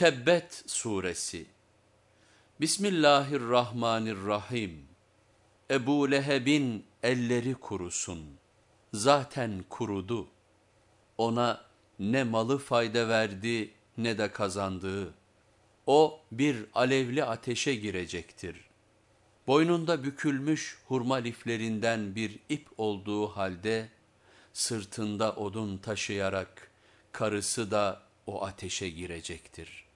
Tebbet Suresi Bismillahirrahmanirrahim Ebu Leheb'in elleri kurusun. Zaten kurudu. Ona ne malı fayda verdi ne de kazandığı. O bir alevli ateşe girecektir. Boynunda bükülmüş hurma liflerinden bir ip olduğu halde, sırtında odun taşıyarak karısı da o ateşe girecektir.''